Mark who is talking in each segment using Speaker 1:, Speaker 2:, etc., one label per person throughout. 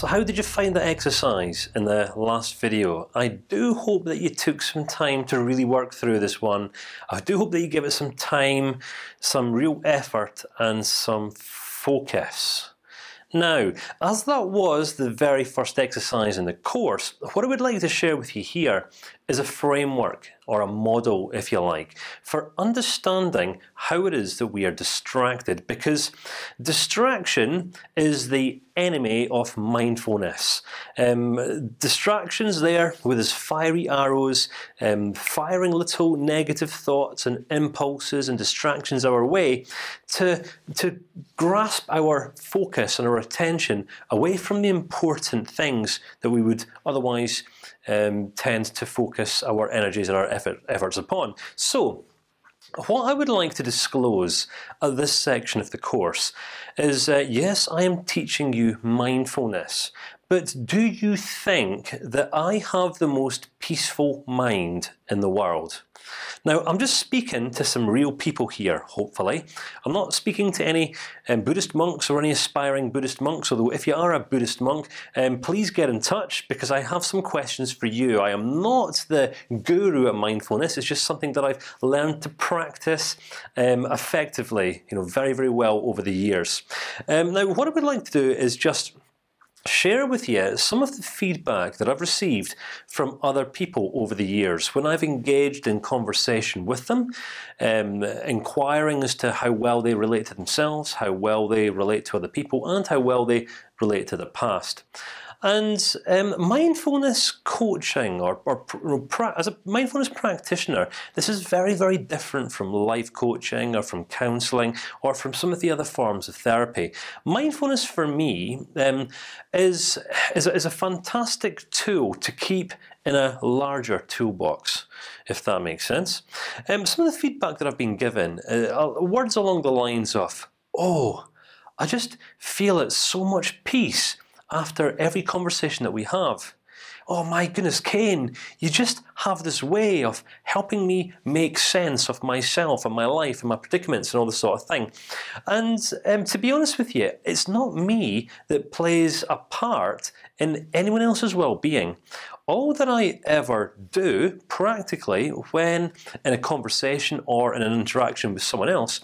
Speaker 1: So how did you find that exercise in the last video? I do hope that you took some time to really work through this one. I do hope that you give it some time, some real effort, and some focus. Now, as that was the very first exercise in the course, what I would like to share with you here is a framework or a model, if you like, for understanding how it is that we are distracted. Because distraction is the enemy of mindfulness. Um, distractions there with his fiery arrows, um, firing little negative thoughts and impulses and distractions our way to to grasp our focus and our attention away from the important things that we would otherwise um, tend to focus our energies and our effort, efforts upon. So. What I would like to disclose at this section of the course is, uh, yes, I am teaching you mindfulness, but do you think that I have the most peaceful mind in the world? Now, I'm just speaking to some real people here. Hopefully, I'm not speaking to any um, Buddhist monks or any aspiring Buddhist monks. Although, if you are a Buddhist monk, um, please get in touch because I have some questions for you. I am not the guru at mindfulness. It's just something that I've learned to practice um, effectively, you know, very, very well over the years. Um, now, what I would like to do is just share with you some of the feedback that I've received from other people over the years when I've engaged in conversation with them, um, inquiring as to how well they relate to themselves, how well they relate to other people, and how well they relate to the past. And um, mindfulness coaching, or, or as a mindfulness practitioner, this is very, very different from life coaching, or from counselling, or from some of the other forms of therapy. Mindfulness, for me, um, is is a, is a fantastic tool to keep in a larger toolbox, if that makes sense. Um, some of the feedback that I've been given, uh, words along the lines of, "Oh, I just feel at so much peace after every conversation that we have. Oh my goodness, Kane, you just have this way of helping me make sense of myself and my life and my predicaments and all this sort of thing. And um, to be honest with you, it's not me that plays a part in anyone else's well-being. All that I ever do, practically, when in a conversation or in an interaction with someone else,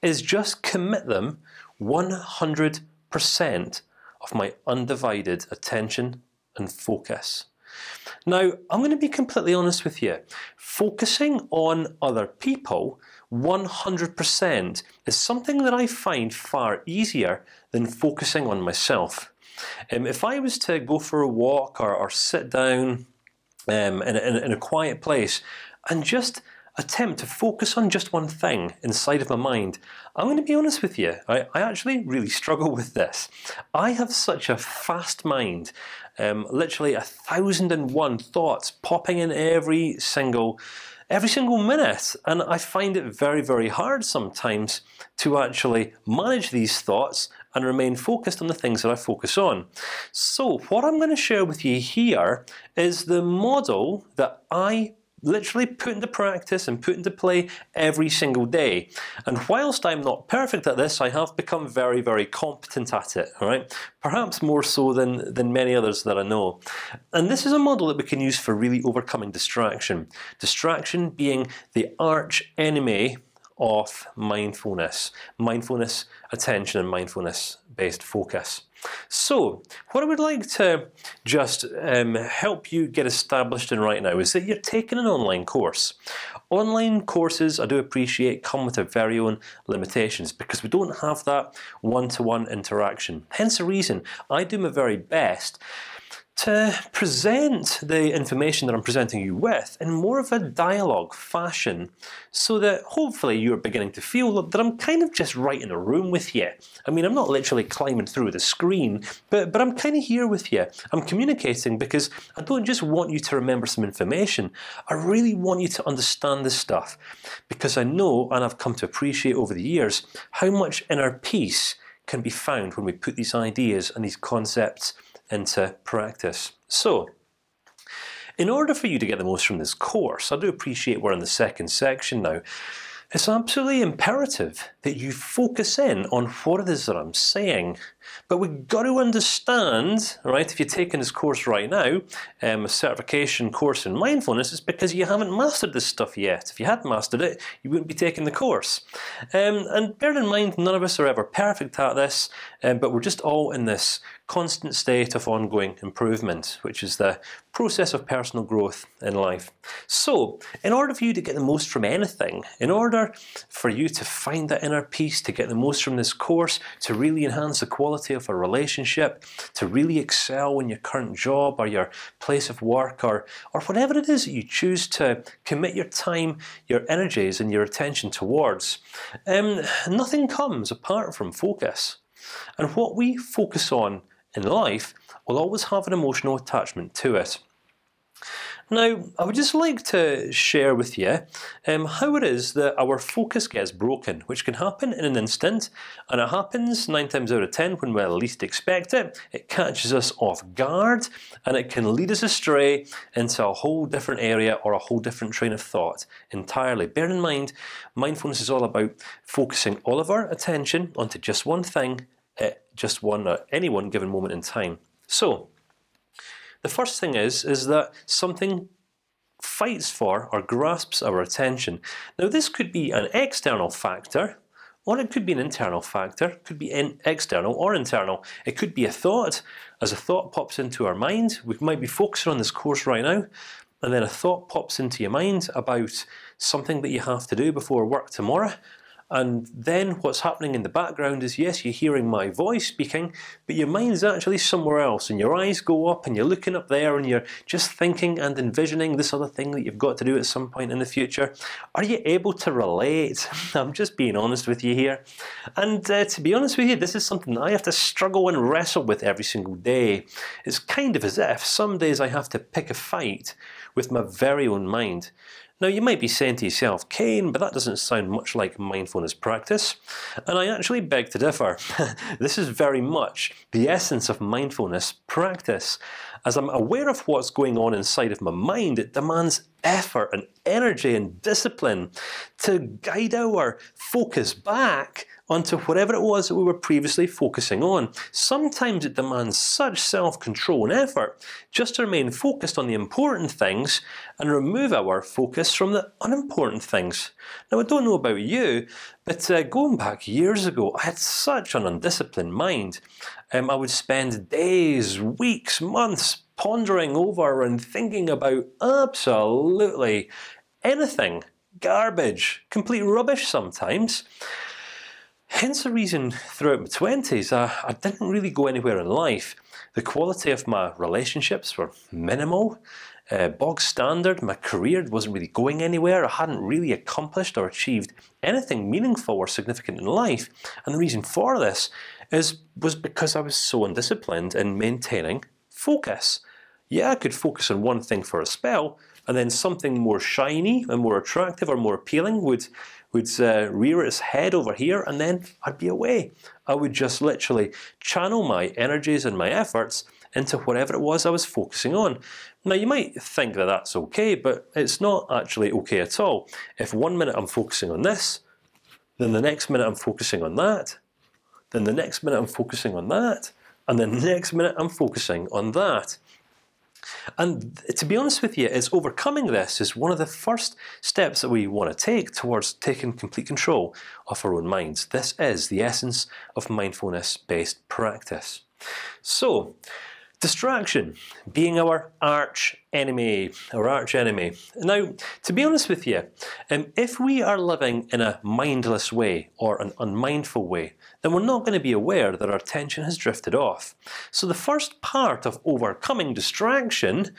Speaker 1: is just commit them 100 percent of my undivided attention and focus. Now, I'm going to be completely honest with you. Focusing on other people 100% is something that I find far easier than focusing on myself. Um, if I was to go for a walk or, or sit down um, in, in, in a quiet place and just attempt to focus on just one thing inside of my mind, I'm going to be honest with you. I, I actually really struggle with this. I have such a fast mind, um, literally a thousand and one thoughts popping in every single every single minute, and I find it very, very hard sometimes to actually manage these thoughts and remain focused on the things that I focus on. So, what I'm going to share with you here is the model that I literally put into practice and put into play every single day. And whilst I'm not perfect at this, I have become very, very competent at it. All right, perhaps more so than than many others that I know. And this is a model that we can use for really overcoming distraction. Distraction being the arch enemy of mindfulness, mindfulness attention, and mindfulness based focus. So, what I would like to just um, help you get established in right now is that you're taking an online course. Online courses, I do appreciate, come with their very own limitations because we don't have that one-to-one -one interaction. Hence the reason I do my very best to present the information that I'm presenting you with in more of a dialogue fashion, so that hopefully you're beginning to feel that I'm kind of just right in the room with you. I mean, I'm not literally climbing through the screen, but but I'm kind of here with you. I'm communicating because I don't just want you to remember some information. I really want you to understand this stuff, because I know and I've come to appreciate over the years how much inner peace can be found when we put these ideas and these concepts into practice. So, in order for you to get the most from this course, I do appreciate we're in the second section now. It's absolutely imperative that you focus in on what it is that I'm saying. But we've got to understand, right? If you're taking this course right now, um, a certification course in mindfulness, it's because you haven't mastered this stuff yet. If you had mastered it, you wouldn't be taking the course. Um, and bear in mind, none of us are ever perfect at this, um, but we're just all in this constant state of ongoing improvement, which is the process of personal growth in life. So, in order for you to get the most from anything, in order for you to find that inner peace, to get the most from this course, to really enhance the quality of a relationship, to really excel in your current job or your place of work or or whatever it is that you choose to commit your time, your energies, and your attention towards, um, nothing comes apart from focus. And what we focus on in life will always have an emotional attachment to it. Now, I would just like to share with you um, how it is that our focus gets broken, which can happen in an instant, and it happens nine times out of ten when we least expect it. It catches us off guard, and it can lead us astray into a whole different area or a whole different train of thought entirely. Bear in mind, mindfulness is all about focusing all of our attention onto just one thing at just one at any one given moment in time. So, the first thing is is that something fights for or grasps our attention. Now, this could be an external factor, or it could be an internal factor. Could be external or internal. It could be a thought. As a thought pops into our mind, we might be focusing on this course right now, and then a thought pops into your mind about something that you have to do before work tomorrow, and then what's happening in the background is yes, you're hearing my voice speaking, but your mind's actually somewhere else, and your eyes go up, and you're looking up there, and you're just thinking and envisioning this other thing that you've got to do at some point in the future. Are you able to relate? I'm just being honest with you here, and uh, to be honest with you, this is something that I have to struggle and wrestle with every single day. It's kind of as if some days I have to pick a fight with my very own mind. Now you might be saying to yourself, Kane, but that doesn't sound much like mindfulness practice, and I actually beg to differ. this is very much the essence of mindfulness practice. As I'm aware of what's going on inside of my mind, it demands effort and energy and discipline to guide our focus back onto whatever it was that we were previously focusing on. Sometimes it demands such self-control and effort just to remain focused on the important things and remove our focus from the unimportant things. Now, I don't know about you, but uh, going back years ago, I had such an undisciplined mind. Um, I would spend days, weeks, months pondering over and thinking about absolutely anything, garbage, complete rubbish sometimes. Hence the reason throughout my twenties I, I didn't really go anywhere in life. The quality of my relationships were minimal, uh, bog standard. My career wasn't really going anywhere. I hadn't really accomplished or achieved anything meaningful or significant in life. And the reason for this is was because I was so undisciplined in maintaining focus. Yeah, I could focus on one thing for a spell, and then something more shiny and more attractive or more appealing would would uh, rear its head over here, and then I'd be away. I would just literally channel my energies and my efforts into whatever it was I was focusing on. Now you might think that that's okay, but it's not actually okay at all. If one minute I'm focusing on this, then the next minute I'm focusing on that, then the next minute I'm focusing on that, and then the next minute I'm focusing on that. And to be honest with you, is overcoming this is one of the first steps that we want to take towards taking complete control of our own minds. This is the essence of mindfulness-based practice. So, Distraction being our arch enemy, our arch enemy. Now, to be honest with you, um, if we are living in a mindless way or an unmindful way, then we're not going to be aware that our attention has drifted off. So the first part of overcoming distraction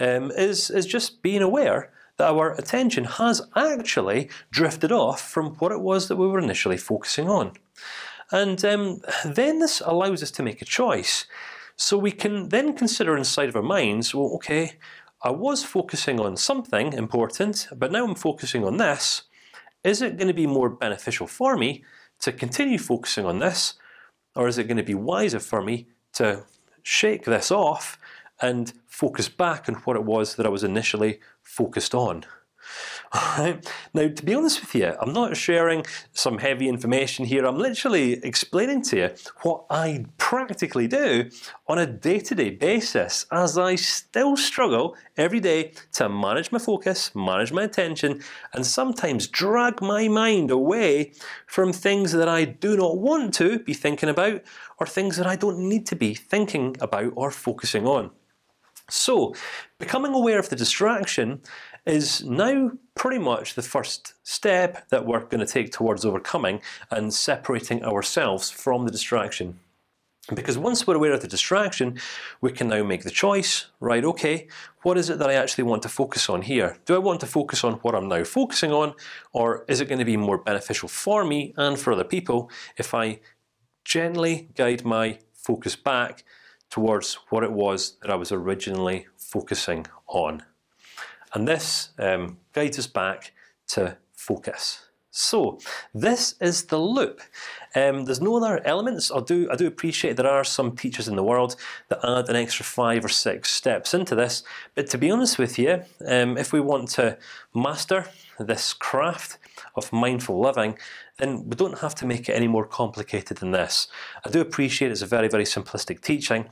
Speaker 1: um, is is just being aware that our attention has actually drifted off from what it was that we were initially focusing on, and um, then this allows us to make a choice. So we can then consider inside of our minds, well, okay, I was focusing on something important, but now I'm focusing on this. Is it going to be more beneficial for me to continue focusing on this, or is it going to be wiser for me to shake this off and focus back on what it was that I was initially focused on? Now, to be honest with you, I'm not sharing some heavy information here. I'm literally explaining to you what I practically do on a day-to-day -day basis, as I still struggle every day to manage my focus, manage my attention, and sometimes drag my mind away from things that I do not want to be thinking about, or things that I don't need to be thinking about or focusing on. So, becoming aware of the distraction is now pretty much the first step that we're going to take towards overcoming and separating ourselves from the distraction. Because once we're aware of the distraction, we can now make the choice. Right? Okay, what is it that I actually want to focus on here? Do I want to focus on what I'm now focusing on, or is it going to be more beneficial for me and for other people if I gently guide my focus back towards what it was that I was originally focusing on. And this um, guides us back to focus. So this is the loop. Um, there's no other elements. I do I do appreciate there are some teachers in the world that add an extra five or six steps into this. But to be honest with you, um, if we want to master this craft of mindful living, then we don't have to make it any more complicated than this. I do appreciate it's a very very simplistic teaching,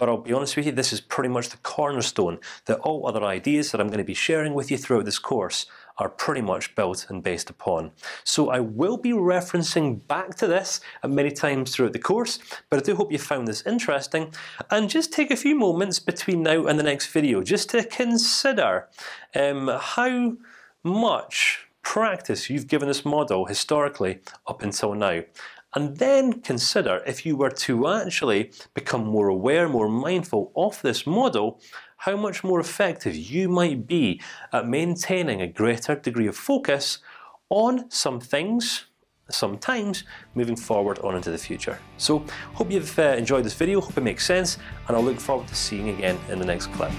Speaker 1: but I'll be honest with you, this is pretty much the cornerstone that all other ideas that I'm going to be sharing with you throughout this course are pretty much built and based upon. So I will be referencing back to this many times throughout the course, but I do hope you found this interesting. And just take a few moments between now and the next video just to consider um, how much practice you've given this model historically up until now and then consider if you were to actually become more aware, more mindful of this model, how much more effective you might be at maintaining a greater degree of focus on some things, sometimes moving forward on into the future. So, hope you've uh, enjoyed this video. Hope it makes sense, and I'll look forward to seeing you again in the next clip.